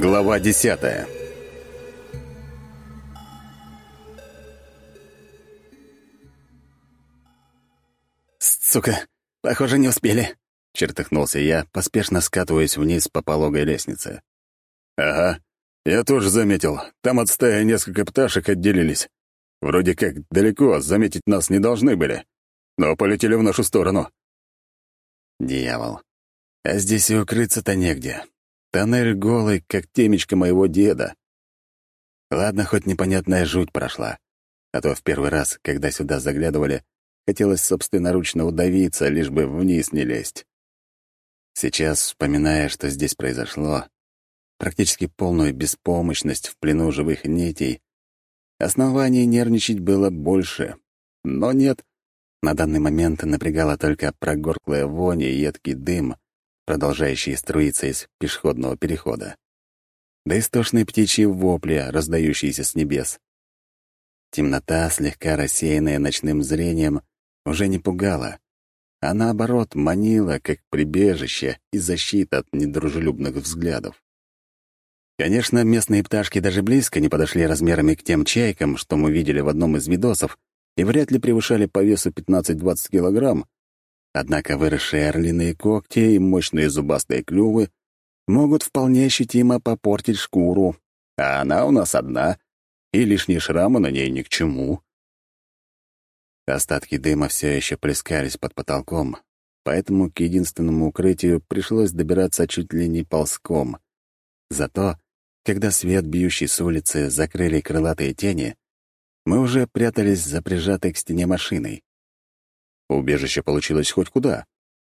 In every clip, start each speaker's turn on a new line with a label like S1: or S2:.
S1: Глава десятая
S2: «Сука, похоже, не успели», — чертыхнулся я, поспешно скатываясь вниз по пологой лестнице.
S1: «Ага, я тоже заметил. Там от стаи несколько пташек отделились. Вроде как далеко, заметить нас не должны были. Но полетели в нашу сторону».
S2: «Дьявол. А здесь и укрыться-то негде. Тоннель голый, как темечко моего деда. Ладно, хоть непонятная жуть прошла. А то в первый раз, когда сюда заглядывали, хотелось собственноручно удавиться, лишь бы вниз не лезть. Сейчас, вспоминая, что здесь произошло, практически полную беспомощность в плену живых нитей, оснований нервничать было больше. Но нет, на данный момент напрягала только прогорклая вонь и едкий дым, продолжающие струиться из пешеходного перехода. Да истошные птичьи вопли, раздающиеся с небес. Темнота, слегка рассеянная ночным зрением, уже не пугала, а наоборот манила, как прибежище и защита от недружелюбных взглядов. Конечно, местные пташки даже близко не подошли размерами к тем чайкам, что мы видели в одном из видосов, и вряд ли превышали по весу 15-20 килограмм, Однако выросшие орлиные когти и мощные зубастые клювы могут вполне ощутимо попортить шкуру, а она у нас одна, и лишние шрамы на ней ни к чему. Остатки дыма все еще плескались под потолком, поэтому к единственному укрытию пришлось добираться чуть ли не ползком. Зато, когда свет, бьющий с улицы, закрыли крылатые тени, мы уже прятались за прижатой к стене машиной. Убежище получилось хоть куда.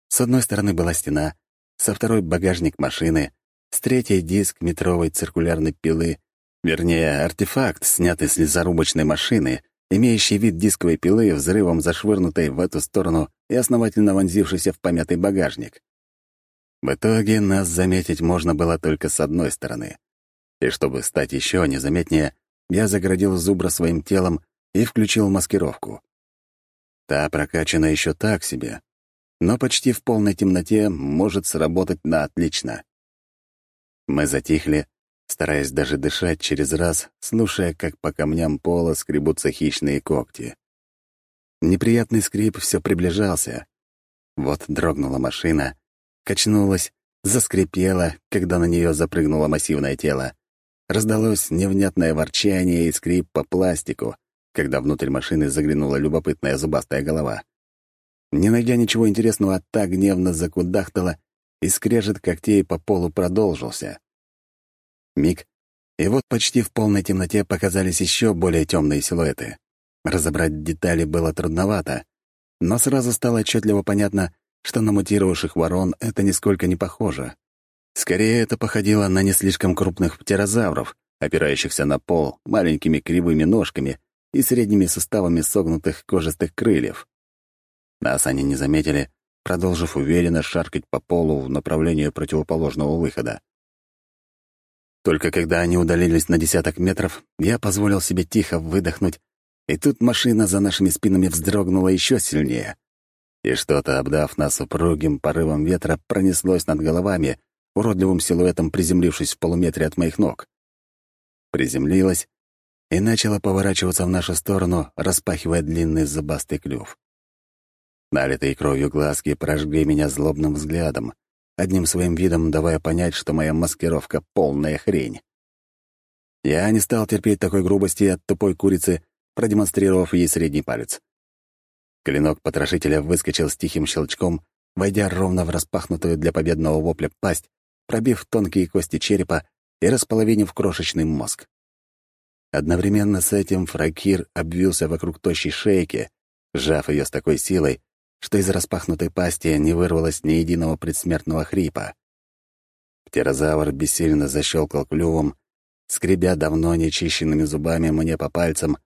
S2: С одной стороны была стена, со второй — багажник машины, с третьей — диск метровой циркулярной пилы, вернее, артефакт, снятый с лесорубочной машины, имеющий вид дисковой пилы, взрывом зашвырнутой в эту сторону и основательно вонзившийся в помятый багажник. В итоге нас заметить можно было только с одной стороны. И чтобы стать еще незаметнее, я загородил зубра своим телом и включил маскировку. Та прокачана еще так себе, но почти в полной темноте может сработать на отлично. Мы затихли, стараясь даже дышать через раз, слушая, как по камням пола скребутся хищные когти. Неприятный скрип все приближался. Вот дрогнула машина, качнулась, заскрипела, когда на нее запрыгнуло массивное тело. Раздалось невнятное ворчание и скрип по пластику, когда внутрь машины заглянула любопытная зубастая голова. Не найдя ничего интересного, та гневно закудахтала, и скрежет когтей по полу продолжился. Миг, и вот почти в полной темноте показались еще более темные силуэты. Разобрать детали было трудновато, но сразу стало отчетливо понятно, что на мутировавших ворон это нисколько не похоже. Скорее, это походило на не слишком крупных птерозавров, опирающихся на пол маленькими кривыми ножками и средними суставами согнутых кожистых крыльев. Нас они не заметили, продолжив уверенно шаркать по полу в направлении противоположного выхода. Только когда они удалились на десяток метров, я позволил себе тихо выдохнуть, и тут машина за нашими спинами вздрогнула еще сильнее. И что-то, обдав нас упругим порывом ветра, пронеслось над головами, уродливым силуэтом приземлившись в полуметре от моих ног. Приземлилась и начала поворачиваться в нашу сторону, распахивая длинный зубастый клюв. Налитые кровью глазки прожгли меня злобным взглядом, одним своим видом давая понять, что моя маскировка — полная хрень. Я не стал терпеть такой грубости от тупой курицы, продемонстрировав ей средний палец. Клинок потрошителя выскочил с тихим щелчком, войдя ровно в распахнутую для победного вопля пасть, пробив тонкие кости черепа и располовинив крошечный мозг. Одновременно с этим Фракир обвился вокруг тощей шейки, сжав ее с такой силой, что из распахнутой пасти не вырвалось ни единого предсмертного хрипа. Птерозавр бессильно защелкал клювом, скребя давно нечищенными зубами мне по пальцам,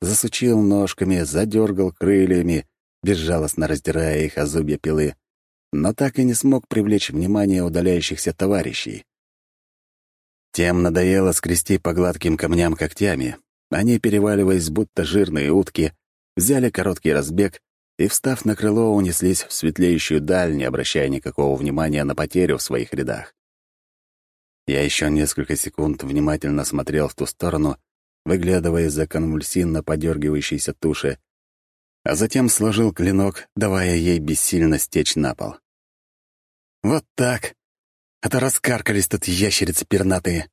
S2: засучил ножками, задергал крыльями, безжалостно раздирая их о зубья пилы, но так и не смог привлечь внимание удаляющихся товарищей. Тем надоело скрести по гладким камням когтями. Они, переваливаясь, будто жирные утки, взяли короткий разбег и, встав на крыло, унеслись в светлеющую даль, не обращая никакого внимания на потерю в своих рядах. Я еще несколько секунд внимательно смотрел в ту сторону, выглядывая из-за конвульсивно подергивающейся туши, а затем сложил клинок, давая ей бессильно стечь на пол. «Вот так! А то раскаркались тут ящерицы пернатые!»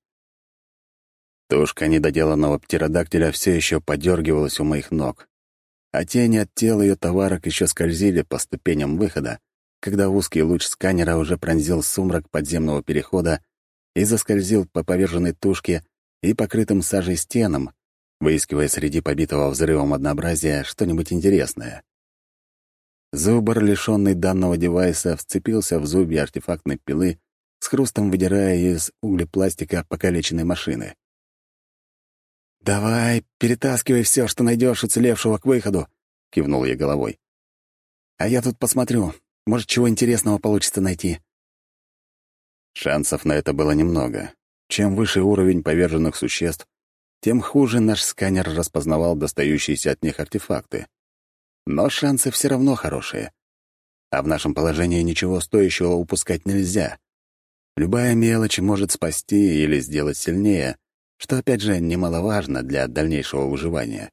S2: Тушка недоделанного птеродактиля все еще подергивалась у моих ног, а тени от тела ее товарок еще скользили по ступеням выхода, когда узкий луч сканера уже пронзил сумрак подземного перехода и заскользил по поверженной тушке и покрытым сажей стенам, выискивая среди побитого взрывом однообразия что-нибудь интересное. Зубр, лишенный данного девайса, вцепился в зубья артефактной пилы, хрустом выдирая из углепластика покалеченной машины. «Давай, перетаскивай все, что найдешь уцелевшего к выходу», — кивнул я головой. «А я тут посмотрю. Может, чего интересного получится найти». Шансов на это было немного. Чем выше уровень поверженных существ, тем хуже наш сканер распознавал достающиеся от них артефакты. Но шансы все равно хорошие. А в нашем положении ничего стоящего упускать нельзя. Любая мелочь может спасти или сделать сильнее, что, опять же, немаловажно для дальнейшего выживания.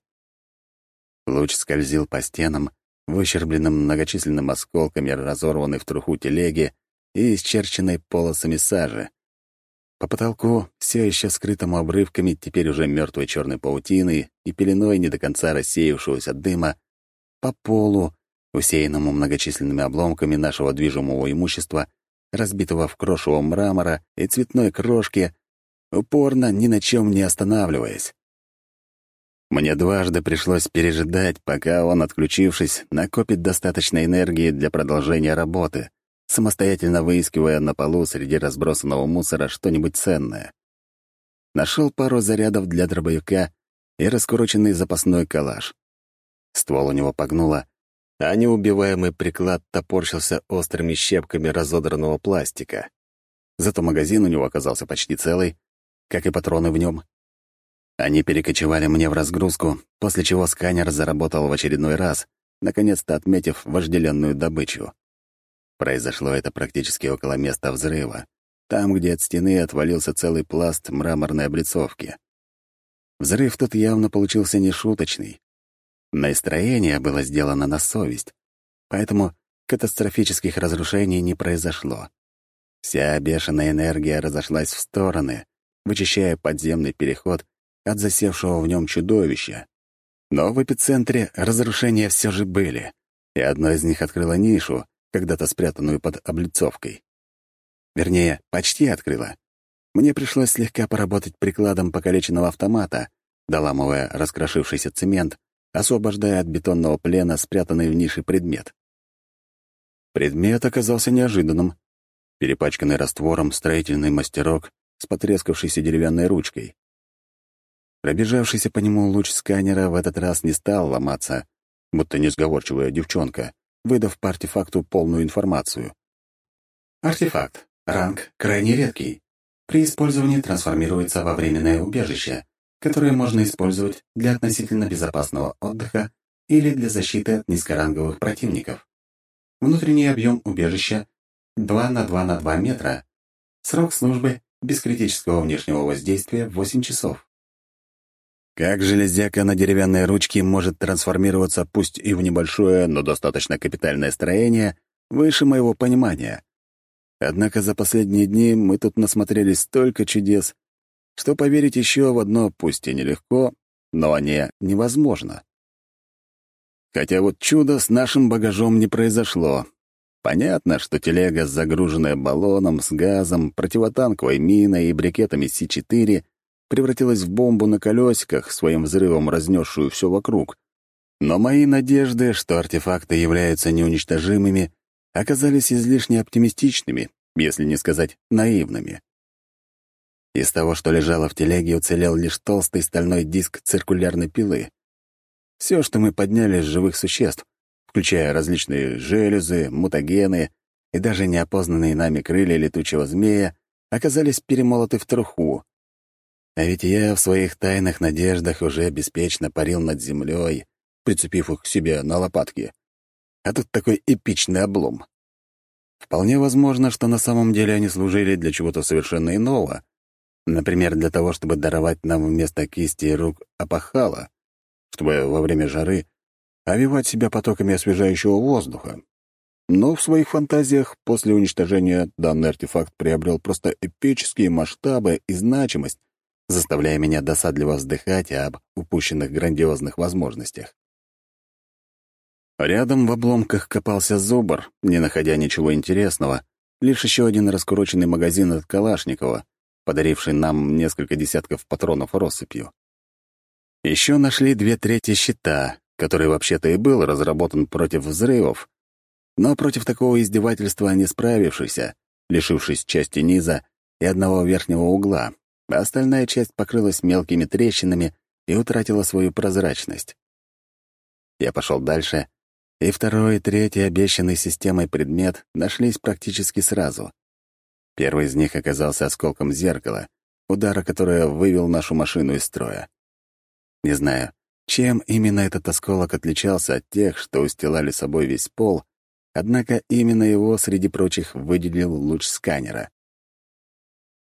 S2: Луч скользил по стенам, выщербленным многочисленными осколками разорванной в труху телеги и исчерченной полосами сажи. По потолку, все еще скрытому обрывками теперь уже мертвой черной паутины и пеленой не до конца рассеявшегося дыма, по полу, усеянному многочисленными обломками нашего движимого имущества, разбитого в крошево мрамора и цветной крошки, упорно ни на чем не останавливаясь. Мне дважды пришлось пережидать, пока он, отключившись, накопит достаточно энергии для продолжения работы, самостоятельно выискивая на полу среди разбросанного мусора что-нибудь ценное. Нашел пару зарядов для дробовика и раскуроченный запасной калаш. Ствол у него погнуло, а неубиваемый приклад топорщился острыми щепками разодранного пластика. Зато магазин у него оказался почти целый, как и патроны в нем. Они перекочевали мне в разгрузку, после чего сканер заработал в очередной раз, наконец-то отметив вожделенную добычу. Произошло это практически около места взрыва, там, где от стены отвалился целый пласт мраморной облицовки. Взрыв тут явно получился нешуточный. Настроение было сделано на совесть, поэтому катастрофических разрушений не произошло. Вся бешеная энергия разошлась в стороны, вычищая подземный переход от засевшего в нем чудовища. Но в эпицентре разрушения все же были, и одно из них открыло нишу, когда-то спрятанную под облицовкой. Вернее, почти открыла. Мне пришлось слегка поработать прикладом покалеченного автомата, доламывая раскрошившийся цемент, освобождая от бетонного плена спрятанный в нише предмет. Предмет оказался неожиданным. Перепачканный раствором строительный мастерок с потрескавшейся деревянной ручкой. Пробежавшийся по нему луч сканера в этот раз не стал ломаться, будто несговорчивая девчонка, выдав по артефакту полную информацию.
S3: Артефакт. Ранг крайне редкий. При использовании трансформируется во временное убежище, которое можно использовать для относительно безопасного отдыха или для защиты от низкоранговых противников. Внутренний объем убежища 2 на 2 на 2 метра. Срок службы без критического внешнего воздействия 8 часов.
S2: Как железяка на деревянной ручке может трансформироваться пусть и в небольшое, но достаточно капитальное строение, выше моего понимания. Однако за последние дни мы тут насмотрелись столько чудес, что поверить еще в одно пусть и нелегко, но не невозможно. Хотя вот чудо с нашим багажом не произошло. Понятно, что телега, загруженная баллоном с газом, противотанковой миной и брикетами С-4, превратилась в бомбу на колесиках, своим взрывом разнесшую все вокруг. Но мои надежды, что артефакты являются неуничтожимыми, оказались излишне оптимистичными, если не сказать наивными. Из того, что лежало в телеге, уцелел лишь толстый стальной диск циркулярной пилы. Все, что мы подняли с живых существ, включая различные железы, мутагены и даже неопознанные нами крылья летучего змея, оказались перемолоты в труху, а ведь я в своих тайных надеждах уже беспечно парил над землей, прицепив их к себе на лопатки. А тут такой эпичный облом. Вполне возможно, что на самом деле они служили для чего-то совершенно иного. Например, для того, чтобы даровать нам вместо кисти и рук опахала, чтобы во время жары овивать себя потоками освежающего воздуха. Но в своих фантазиях после уничтожения данный артефакт приобрел просто эпические масштабы и значимость, заставляя меня досадливо вздыхать об упущенных грандиозных возможностях. Рядом в обломках копался зубр, не находя ничего интересного, лишь еще один раскуроченный магазин от Калашникова, подаривший нам несколько десятков патронов россыпью. Еще нашли две трети щита, который вообще-то и был разработан против взрывов, но против такого издевательства не справившийся, лишившись части низа и одного верхнего угла, а остальная часть покрылась мелкими трещинами и утратила свою прозрачность. Я пошел дальше, и второй и третий обещанный системой предмет нашлись практически сразу. Первый из них оказался осколком зеркала, удара которое вывел нашу машину из строя. Не знаю, чем именно этот осколок отличался от тех, что устилали собой весь пол, однако именно его среди прочих выделил луч сканера.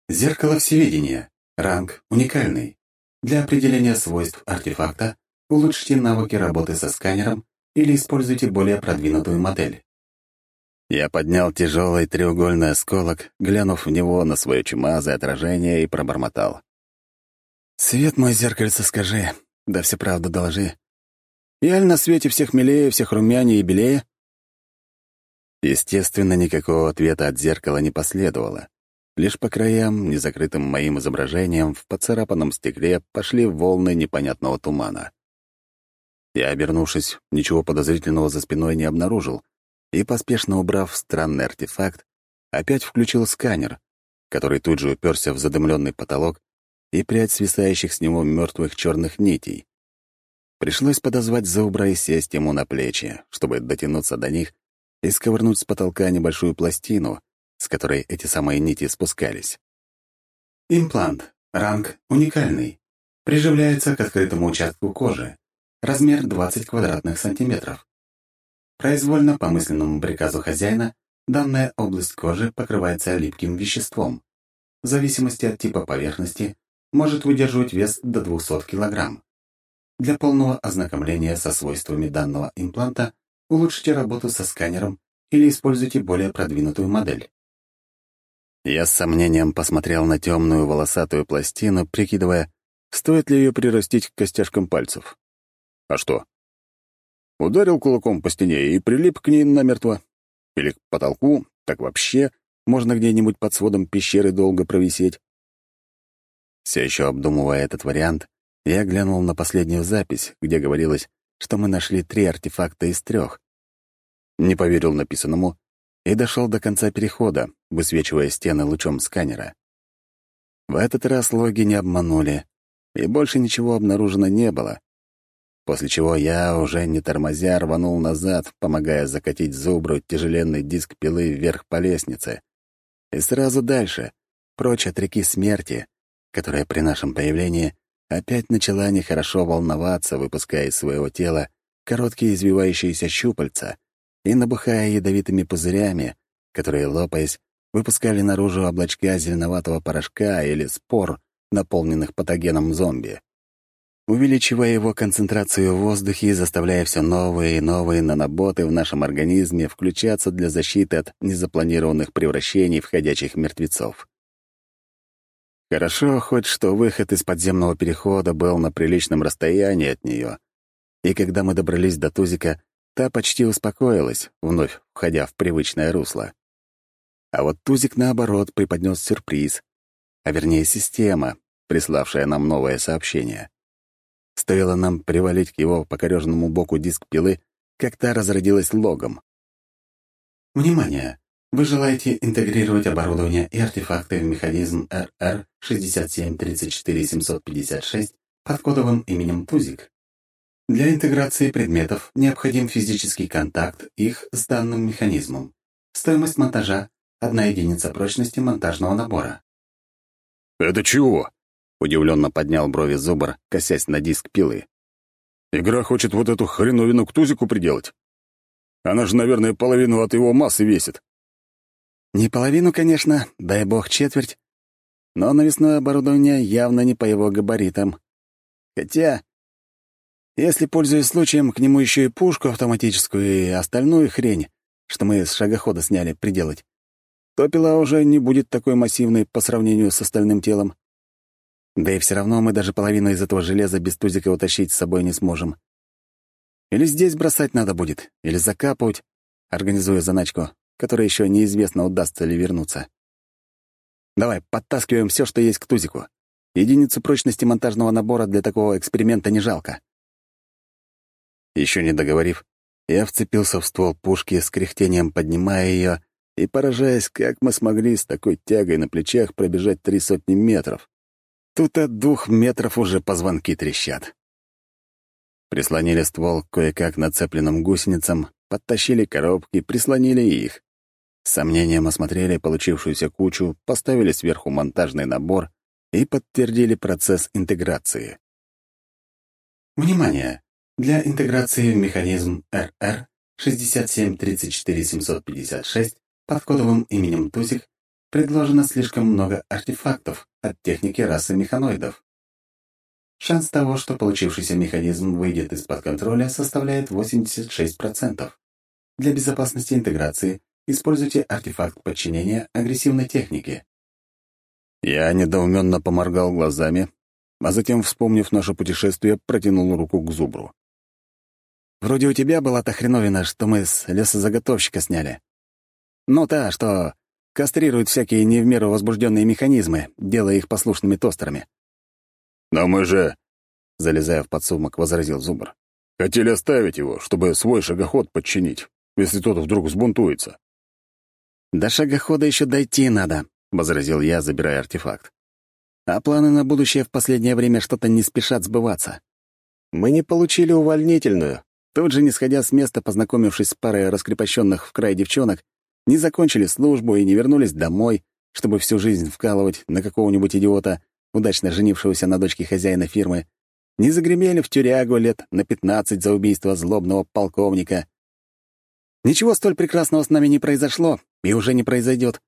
S3: Зеркало всевидения. Ранг уникальный. Для определения свойств артефакта улучшите навыки работы со сканером или используйте более продвинутую модель.
S2: Я поднял тяжелый треугольный осколок, глянув в него на свое чумазое отражение и пробормотал. «Свет мой зеркальце скажи, да все правду доложи. Я ли на свете всех милее, всех румянее и белее?» Естественно, никакого ответа от зеркала не последовало. Лишь по краям, незакрытым моим изображением, в поцарапанном стекле пошли волны непонятного тумана. Я, обернувшись, ничего подозрительного за спиной не обнаружил и, поспешно убрав странный артефакт, опять включил сканер, который тут же уперся в задымленный потолок и прядь свисающих с него мертвых черных нитей. Пришлось подозвать Зубра и сесть ему на плечи, чтобы дотянуться до них и сковырнуть с потолка небольшую пластину, с которой эти самые нити спускались.
S3: Имплант. Ранг уникальный. Приживляется к открытому участку кожи. Размер 20 квадратных сантиметров. Произвольно по мысленному приказу хозяина данная область кожи покрывается липким веществом. В зависимости от типа поверхности может выдерживать вес до 200 кг. Для полного ознакомления со свойствами данного импланта улучшите работу со сканером или используйте более продвинутую модель.
S2: Я с сомнением посмотрел на темную волосатую пластину, прикидывая, стоит ли ее прирастить к костяшкам пальцев. А что? Ударил кулаком по стене и прилип к ней намертво. Или к потолку, так вообще можно где-нибудь под сводом пещеры долго провисеть. Все еще обдумывая этот вариант, я глянул на последнюю запись, где говорилось, что мы нашли три артефакта из трех. Не поверил написанному и дошел до конца перехода, высвечивая стены лучом сканера. В этот раз логи не обманули, и больше ничего обнаружено не было. После чего я, уже не тормозя, рванул назад, помогая закатить зубру тяжеленный диск пилы вверх по лестнице. И сразу дальше, прочь от реки смерти, которая при нашем появлении опять начала нехорошо волноваться, выпуская из своего тела короткие извивающиеся щупальца и набухая ядовитыми пузырями, которые, лопаясь, выпускали наружу облачка зеленоватого порошка или спор, наполненных патогеном зомби. Увеличивая его концентрацию в воздухе и заставляя все новые и новые наноботы в нашем организме включаться для защиты от незапланированных превращений в ходячих мертвецов. Хорошо хоть, что выход из подземного перехода был на приличном расстоянии от нее, и когда мы добрались до Тузика, та почти успокоилась, вновь входя в привычное русло. А вот Тузик, наоборот, преподнес сюрприз, а вернее система, приславшая нам новое сообщение. Стоило нам привалить к его покореженному боку диск пилы, как та разродилась логом.
S3: Внимание! Вы желаете интегрировать оборудование и артефакты в механизм RR-6734756 под кодовым именем Тузик. Для интеграции предметов необходим физический контакт их с данным механизмом. Стоимость монтажа Одна единица прочности монтажного набора.
S1: «Это чего?» — удивленно поднял брови Зубр, косясь на диск пилы. «Игра хочет вот эту хреновину к тузику приделать. Она же, наверное, половину от его массы весит».
S2: Не половину, конечно, дай бог четверть, но навесное оборудование явно не по его габаритам. Хотя, если, пользуясь случаем, к нему еще и пушку автоматическую и остальную хрень, что мы с шагохода сняли, приделать, то пила уже не будет такой массивной по сравнению с остальным телом. Да и все равно мы даже половину из этого железа без тузика утащить с собой не сможем. Или здесь бросать надо будет, или закапывать, организуя заначку, которая еще неизвестно, удастся ли вернуться. Давай, подтаскиваем все, что есть к тузику. Единицу прочности монтажного набора для такого эксперимента не жалко. Еще не договорив, я вцепился в ствол пушки, с кряхтением поднимая ее и поражаясь, как мы смогли с такой тягой на плечах пробежать три сотни метров. Тут от двух метров уже позвонки трещат. Прислонили ствол кое-как нацепленным гусеницам, подтащили коробки, прислонили их. С сомнением осмотрели получившуюся кучу, поставили сверху монтажный набор и подтвердили процесс интеграции.
S3: Внимание! Для интеграции в механизм РР 6734756 под кодовым именем Тузик предложено слишком много артефактов от техники расы механоидов. Шанс того, что получившийся механизм выйдет из-под контроля, составляет 86%. Для безопасности интеграции используйте артефакт подчинения агрессивной технике.
S1: Я недоуменно поморгал глазами, а затем, вспомнив наше путешествие, протянул руку к зубру.
S2: «Вроде у тебя была та хреновина, что мы с лесозаготовщика сняли. Ну та, что кастрирует всякие не в меру возбужденные механизмы, делая их послушными тостерами.
S1: «Но мы же...» — залезая в подсумок, возразил Зубр. «Хотели оставить его, чтобы свой шагоход подчинить, если тот вдруг взбунтуется».
S2: «До шагохода еще дойти надо», — возразил я, забирая артефакт. «А планы на будущее в последнее время что-то не спешат сбываться. Мы не получили увольнительную, тут же, не сходя с места, познакомившись с парой раскрепощенных в край девчонок, не закончили службу и не вернулись домой, чтобы всю жизнь вкалывать на какого-нибудь идиота, удачно женившегося на дочке хозяина фирмы, не загремели в тюрягу лет на пятнадцать за убийство злобного полковника. Ничего столь прекрасного с нами не произошло и уже не произойдет.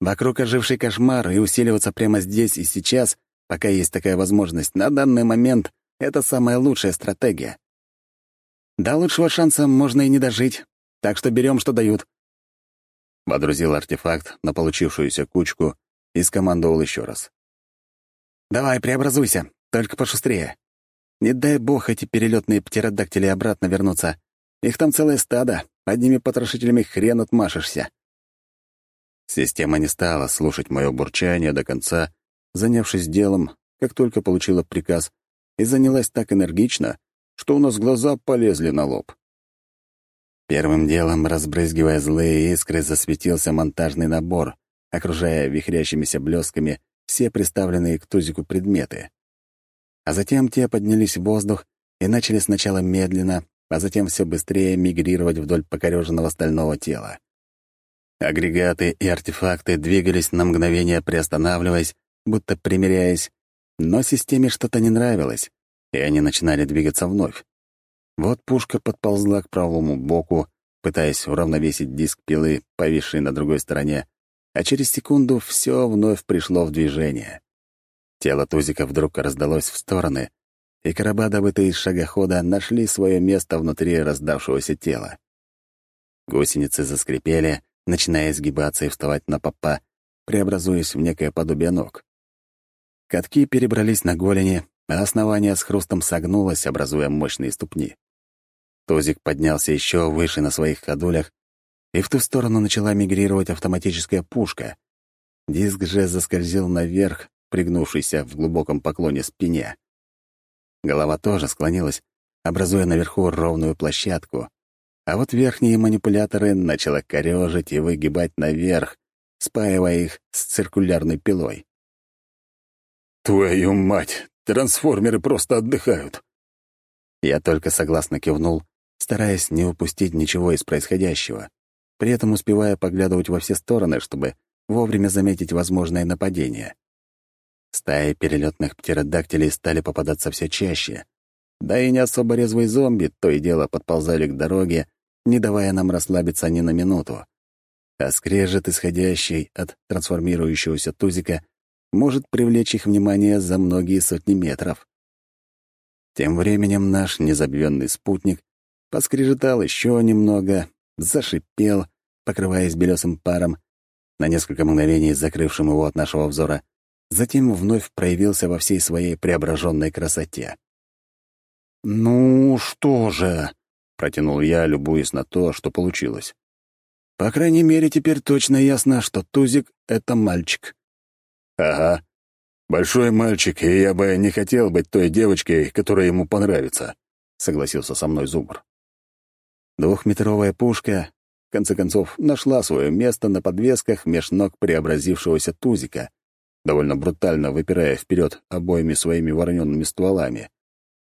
S2: Вокруг оживший кошмар и усиливаться прямо здесь и сейчас, пока есть такая возможность, на данный момент — это самая лучшая стратегия. До лучшего шанса можно и не дожить, так что берем, что дают.
S1: Водрузил артефакт на получившуюся кучку и скомандовал еще раз.
S2: «Давай, преобразуйся, только пошустрее. Не дай бог эти перелетные птеродактили обратно вернутся. Их там целое стадо, одними потрошителями хрен отмашешься».
S1: Система не стала слушать мое бурчание до конца, занявшись делом, как только получила приказ, и занялась так энергично, что у нас глаза полезли на лоб.
S2: Первым делом, разбрызгивая злые искры, засветился монтажный набор, окружая вихрящимися блесками все приставленные к тузику предметы. А затем те поднялись в воздух и начали сначала медленно, а затем все быстрее мигрировать вдоль покореженного стального тела. Агрегаты и артефакты двигались на мгновение, приостанавливаясь, будто примиряясь, но системе что-то не нравилось, и они начинали двигаться вновь. Вот пушка подползла к правому боку, пытаясь уравновесить диск пилы, повисший на другой стороне, а через секунду все вновь пришло в движение. Тело Тузика вдруг раздалось в стороны, и короба, добытые из шагохода, нашли свое место внутри раздавшегося тела. Гусеницы заскрипели, начиная изгибаться и вставать на попа, преобразуясь в некое подобие ног. Катки перебрались на голени, а основание с хрустом согнулось, образуя мощные ступни. Тозик поднялся еще выше на своих ходулях, и в ту сторону начала мигрировать автоматическая пушка. Диск же заскользил наверх, пригнувшийся в глубоком поклоне спине. Голова тоже склонилась, образуя наверху ровную площадку, а вот верхние манипуляторы начала корёжить и выгибать наверх, спаивая их с циркулярной пилой.
S1: «Твою мать! Трансформеры просто отдыхают!»
S2: Я только согласно кивнул, стараясь не упустить ничего из происходящего, при этом успевая поглядывать во все стороны, чтобы вовремя заметить возможное нападение. Стаи перелетных птеродактилей стали попадаться все чаще, да и не особо резвые зомби то и дело подползали к дороге, не давая нам расслабиться ни на минуту.
S1: а скрежет, исходящий от трансформирующегося тузика, может привлечь их внимание за многие сотни метров. Тем временем наш незабвенный спутник поскрежетал еще немного, зашипел, покрываясь белесым паром, на несколько мгновений закрывшим его от нашего взора, затем вновь проявился во всей своей преображенной красоте. «Ну что же?» — протянул я, любуясь на то, что получилось. «По крайней мере, теперь точно ясно, что Тузик — это мальчик».
S2: «Ага. Большой мальчик, и я бы не хотел быть той девочкой, которая ему понравится», — согласился со мной Зубр.
S1: Двухметровая пушка, в конце концов, нашла свое место на подвесках меж ног преобразившегося Тузика, довольно брутально выпирая вперед обоими своими вороненными стволами,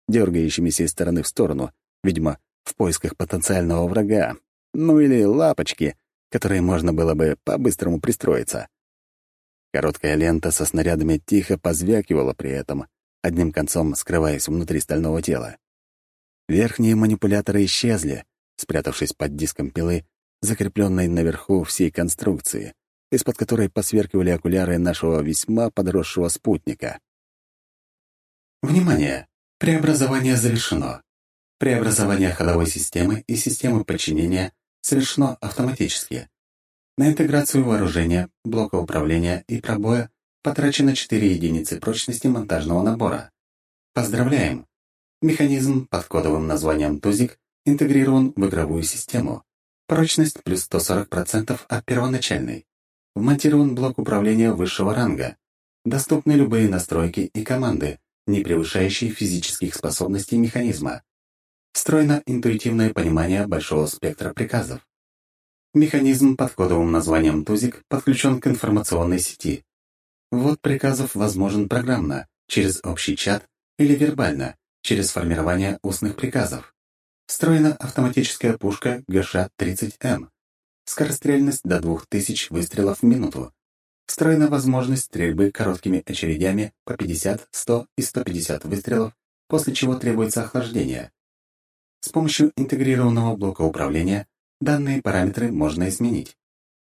S1: дергающимися из стороны в сторону, видимо, в поисках потенциального врага, ну или лапочки, которые можно было бы по-быстрому пристроиться. Короткая лента со снарядами тихо позвякивала при этом, одним концом скрываясь внутри стального тела. Верхние манипуляторы исчезли, спрятавшись под диском пилы, закрепленной наверху всей конструкции, из-под которой посверкивали окуляры нашего весьма подросшего спутника.
S3: Внимание! Преобразование завершено. Преобразование ходовой системы и системы подчинения совершено автоматически. На интеграцию вооружения, блока управления и пробоя потрачено 4 единицы прочности монтажного набора. Поздравляем! Механизм под кодовым названием «Тузик» интегрирован в игровую систему. Прочность плюс 140% от первоначальной. Вмонтирован блок управления высшего ранга. Доступны любые настройки и команды, не превышающие физических способностей механизма. Встроено интуитивное понимание большого спектра приказов. Механизм под кодовым названием «Тузик» подключен к информационной сети. Ввод приказов возможен программно, через общий чат или вербально, через формирование устных приказов. Встроена автоматическая пушка ГШ-30М. Скорострельность до 2000 выстрелов в минуту. Встроена возможность стрельбы короткими очередями по 50, 100 и 150 выстрелов, после чего требуется охлаждение. С помощью интегрированного блока управления данные параметры можно изменить.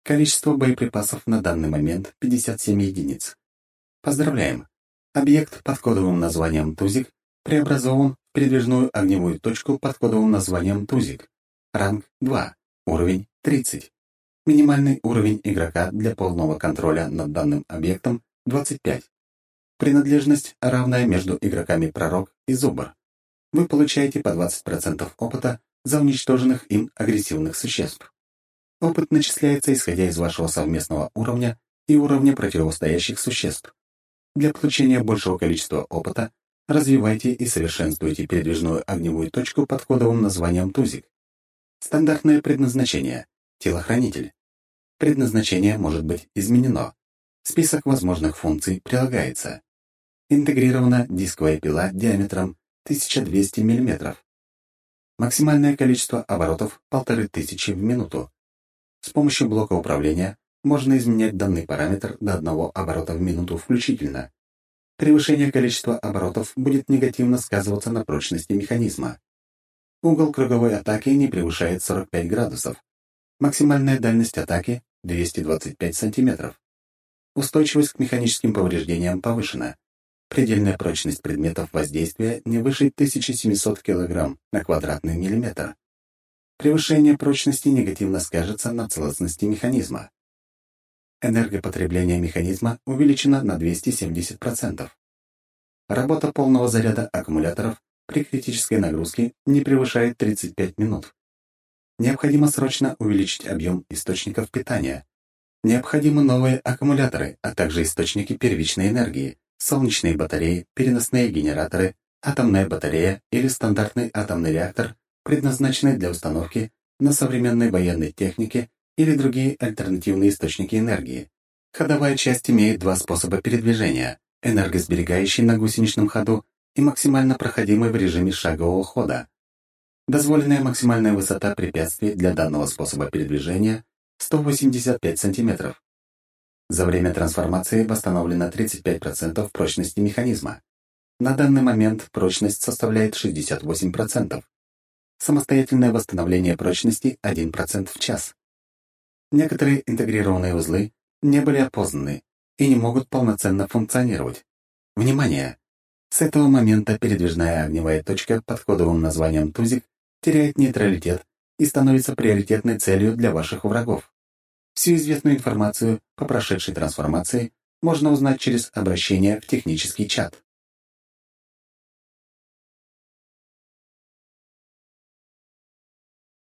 S3: Количество боеприпасов на данный момент 57 единиц. Поздравляем! Объект под кодовым названием «Тузик» преобразован в передвижную огневую точку под кодовым названием «Тузик». Ранг 2, уровень 30. Минимальный уровень игрока для полного контроля над данным объектом 25. Принадлежность равная между игроками Пророк и Зубр вы получаете по 20% опыта за уничтоженных им агрессивных существ. Опыт начисляется, исходя из вашего совместного уровня и уровня противостоящих существ. Для получения большего количества опыта развивайте и совершенствуйте передвижную огневую точку под кодовым названием «Тузик». Стандартное предназначение — телохранитель. Предназначение может быть изменено. Список возможных функций прилагается. Интегрирована дисковая пила диаметром 1200 мм. Максимальное количество оборотов — 1500 в минуту. С помощью блока управления можно изменять данный параметр до одного оборота в минуту включительно. Превышение количества оборотов будет негативно сказываться на прочности механизма. Угол круговой атаки не превышает 45 градусов. Максимальная дальность атаки — 225 см. Устойчивость к механическим повреждениям повышена. Предельная прочность предметов воздействия не выше 1700 кг на квадратный миллиметр. Превышение прочности негативно скажется на целостности механизма. Энергопотребление механизма увеличено на 270%. Работа полного заряда аккумуляторов при критической нагрузке не превышает 35 минут. Необходимо срочно увеличить объем источников питания. Необходимы новые аккумуляторы, а также источники первичной энергии, солнечные батареи, переносные генераторы, атомная батарея или стандартный атомный реактор, предназначенный для установки на современной военной технике или другие альтернативные источники энергии. Ходовая часть имеет два способа передвижения – энергосберегающий на гусеничном ходу и максимально проходимый в режиме шагового хода. Дозволенная максимальная высота препятствий для данного способа передвижения – 185 см. За время трансформации восстановлено 35% прочности механизма. На данный момент прочность составляет 68%. Самостоятельное восстановление прочности 1% в час. Некоторые интегрированные узлы не были опознаны и не могут полноценно функционировать. Внимание! С этого момента передвижная огневая точка под кодовым названием «Тузик» теряет нейтралитет и становится приоритетной целью для ваших врагов. Всю известную информацию по прошедшей трансформации можно узнать через обращение в технический чат.